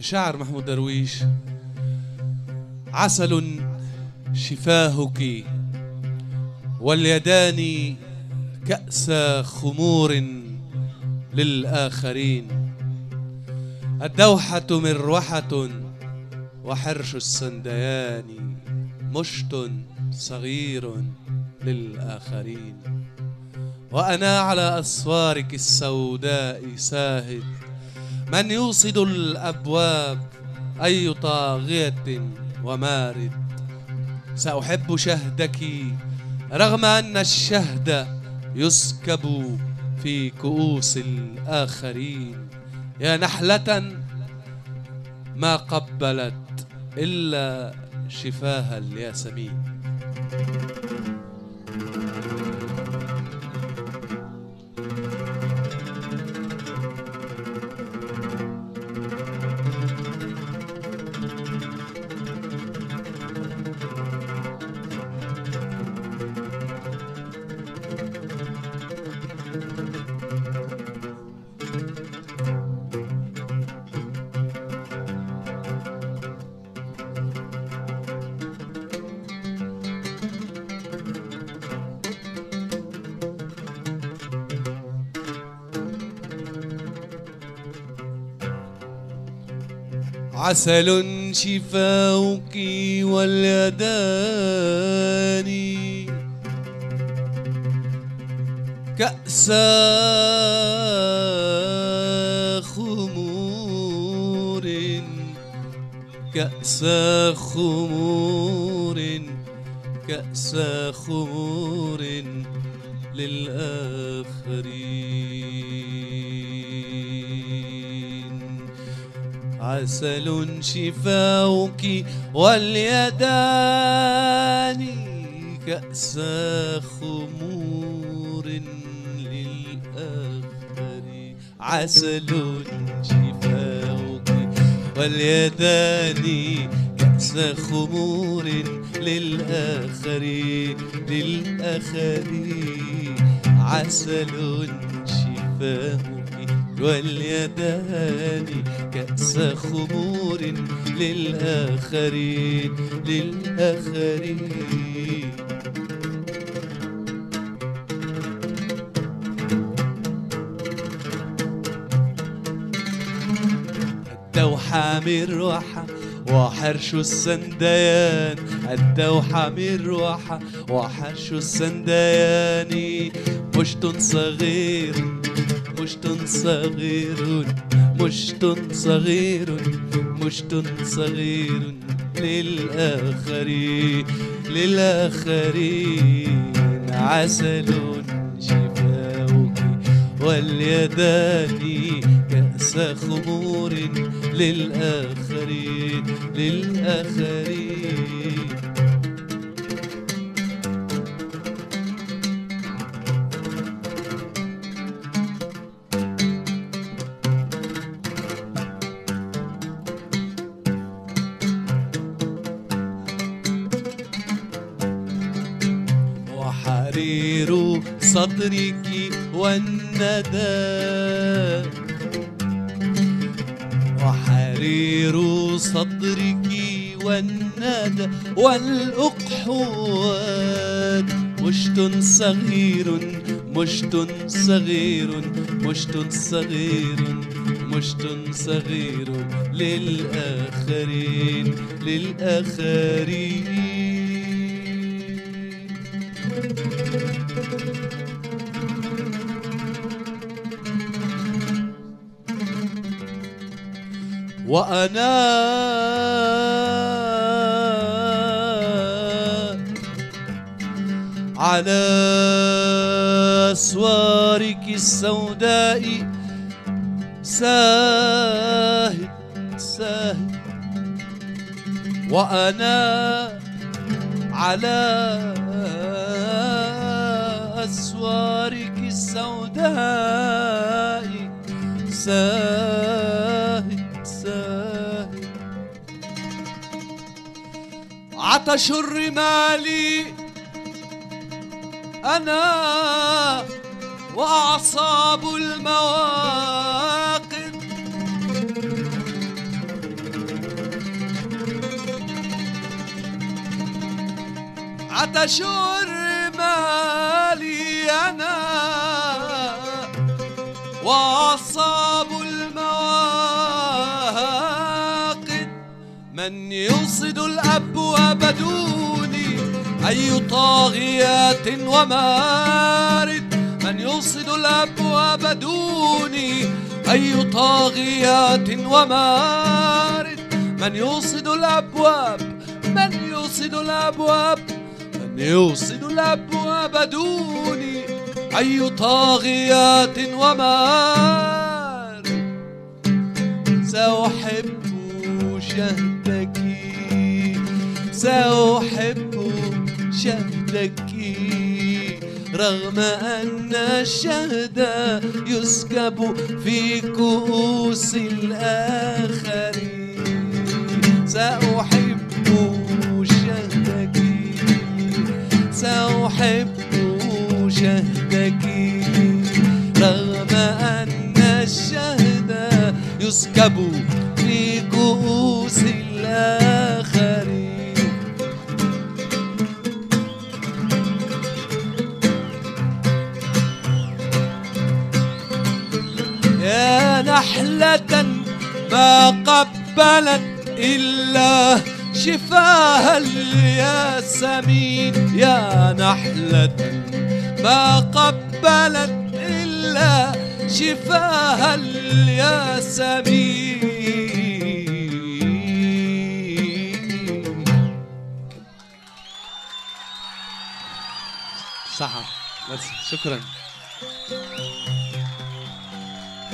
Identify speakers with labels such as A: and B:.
A: شعر محمود درويش عسل شفاهك واليدان كأس خمور للآخرين. الدوحة مروحة وحرش السنديان مشت صغير للآخرين. وأنا على أسوارك السوداء ساهد من يوصد الأبواب أي طاغية ومارد؟ سأحب شهدك رغم أن الشهد يسكب في كؤوس الآخرين. يا نحلة ما قبلت إلا شفاها الياسمين. عسل شفاؤك واليدان كأس خمور كأس خمور كأس خمور للآخرين. عسل شفاؤك واليدان كأس خمور للآخرين عسل شفاؤك واليدان كأس خمور للآخرين للآخرين عسل شفاؤك واليدان كأس خمور للآخرين للآخرين. الدوحة مروحة وحرش السنديان الدوحة مروحة وحرش السنديان مشت صغير مشت صغير مشت صغير مشت صغير للآخرين للآخرين عسل شفاؤك واليدان كأس خمور للآخرين للآخرين وحرير صدرك والندى. وحرير صدرك والندى والأقحوات. مشت صغير مشت صغير مشت صغير مشت صغير للآخرين للآخرين. وأنا على أسوارك السوداء ساهد ساهد وأنا على أسوارك السوداء. ساهي ساهي عطش الرمال أنا وأعصاب المواقد عطش الرمال وأعصاب المواقد من يوصد الأبواب دوني أي طاغية ومارد من يوصد الأبواب دوني أي طاغية ومارد من يوصد الأبواب من يوصد الأبواب من يوصد الأبواب دوني أي طاغيات ومارد سأحب شهدك سأحب شهدك رغم أن الشهد يسكب في كؤوس الآخرين سأحب شهدك سأحب شهدك. رغم أن الشهد يسكب في كؤوس الآخرين يا نحلة ما قبلت إلا شفاها الياسمين. يا نحلة ما قبلت إلا شفاها الياسمين. صح بس شكرا.